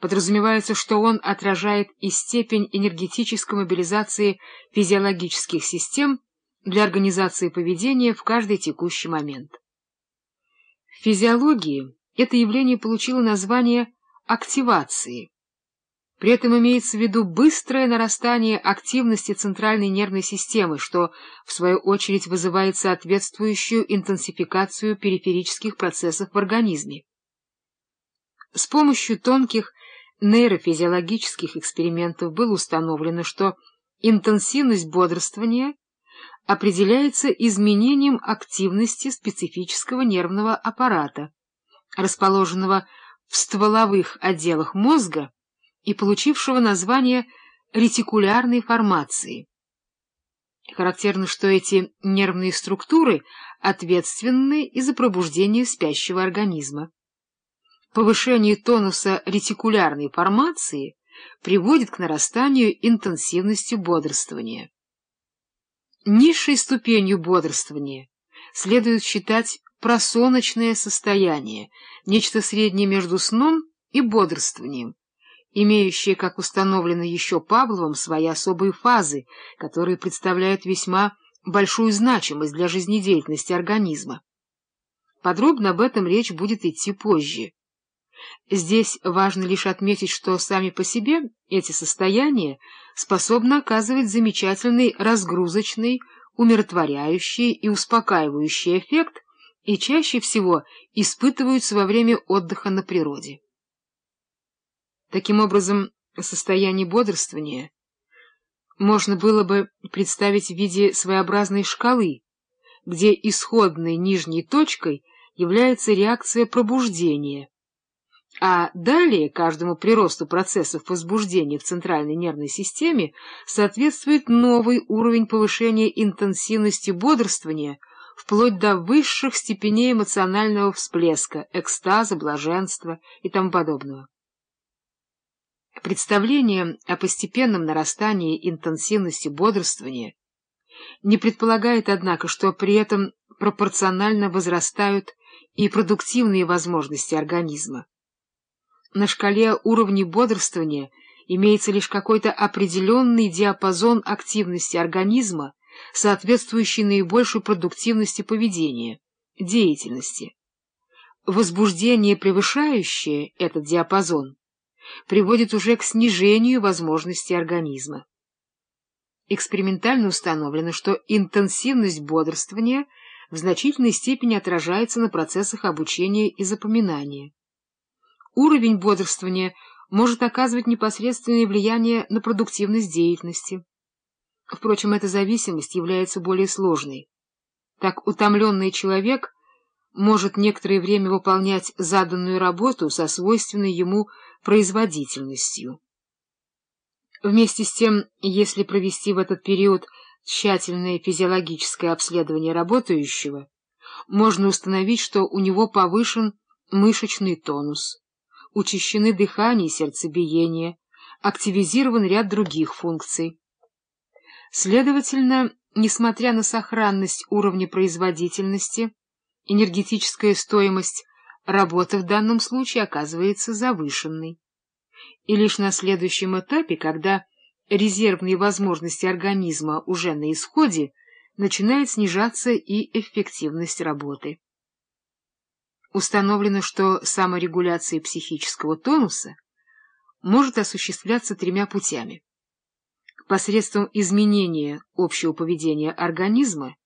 подразумевается, что он отражает и степень энергетической мобилизации физиологических систем для организации поведения в каждый текущий момент. В физиологии это явление получило название активации. При этом имеется в виду быстрое нарастание активности центральной нервной системы, что, в свою очередь, вызывает соответствующую интенсификацию периферических процессов в организме. С помощью тонких нейрофизиологических экспериментов было установлено, что интенсивность бодрствования определяется изменением активности специфического нервного аппарата, расположенного в стволовых отделах мозга и получившего название ретикулярной формации. Характерно, что эти нервные структуры ответственны и за пробуждение спящего организма. Повышение тонуса ретикулярной формации приводит к нарастанию интенсивности бодрствования. Низшей ступенью бодрствования следует считать просоночное состояние, нечто среднее между сном и бодрствованием, имеющее, как установлено еще Павловым, свои особые фазы, которые представляют весьма большую значимость для жизнедеятельности организма. Подробно об этом речь будет идти позже. Здесь важно лишь отметить, что сами по себе эти состояния способны оказывать замечательный разгрузочный, умиротворяющий и успокаивающий эффект и чаще всего испытываются во время отдыха на природе. Таким образом, состояние бодрствования можно было бы представить в виде своеобразной шкалы, где исходной нижней точкой является реакция пробуждения, а далее каждому приросту процессов возбуждения в центральной нервной системе соответствует новый уровень повышения интенсивности бодрствования вплоть до высших степеней эмоционального всплеска, экстаза, блаженства и тому подобного. Представление о постепенном нарастании интенсивности бодрствования не предполагает, однако, что при этом пропорционально возрастают и продуктивные возможности организма. На шкале уровней бодрствования имеется лишь какой-то определенный диапазон активности организма, соответствующий наибольшей продуктивности поведения, деятельности. Возбуждение, превышающее этот диапазон, приводит уже к снижению возможностей организма. Экспериментально установлено, что интенсивность бодрствования в значительной степени отражается на процессах обучения и запоминания. Уровень бодрствования может оказывать непосредственное влияние на продуктивность деятельности. Впрочем, эта зависимость является более сложной. Так утомленный человек может некоторое время выполнять заданную работу со свойственной ему производительностью. Вместе с тем, если провести в этот период тщательное физиологическое обследование работающего, можно установить, что у него повышен мышечный тонус учащены дыхание и сердцебиение, активизирован ряд других функций. Следовательно, несмотря на сохранность уровня производительности, энергетическая стоимость работы в данном случае оказывается завышенной. И лишь на следующем этапе, когда резервные возможности организма уже на исходе, начинает снижаться и эффективность работы. Установлено, что саморегуляция психического тонуса может осуществляться тремя путями. Посредством изменения общего поведения организма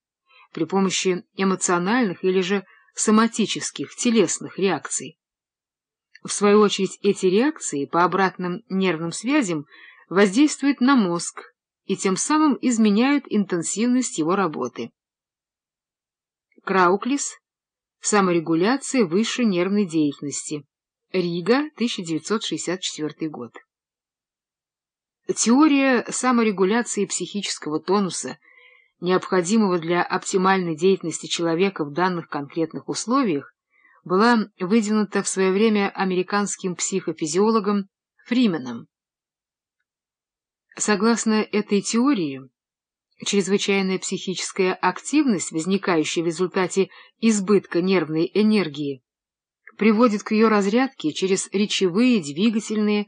при помощи эмоциональных или же соматических, телесных реакций. В свою очередь эти реакции по обратным нервным связям воздействуют на мозг и тем самым изменяют интенсивность его работы. Крауклис Саморегуляция высшей нервной деятельности. Рига, 1964 год. Теория саморегуляции психического тонуса, необходимого для оптимальной деятельности человека в данных конкретных условиях, была выдвинута в свое время американским психофизиологом Фрименом. Согласно этой теории, Чрезвычайная психическая активность, возникающая в результате избытка нервной энергии, приводит к ее разрядке через речевые, двигательные,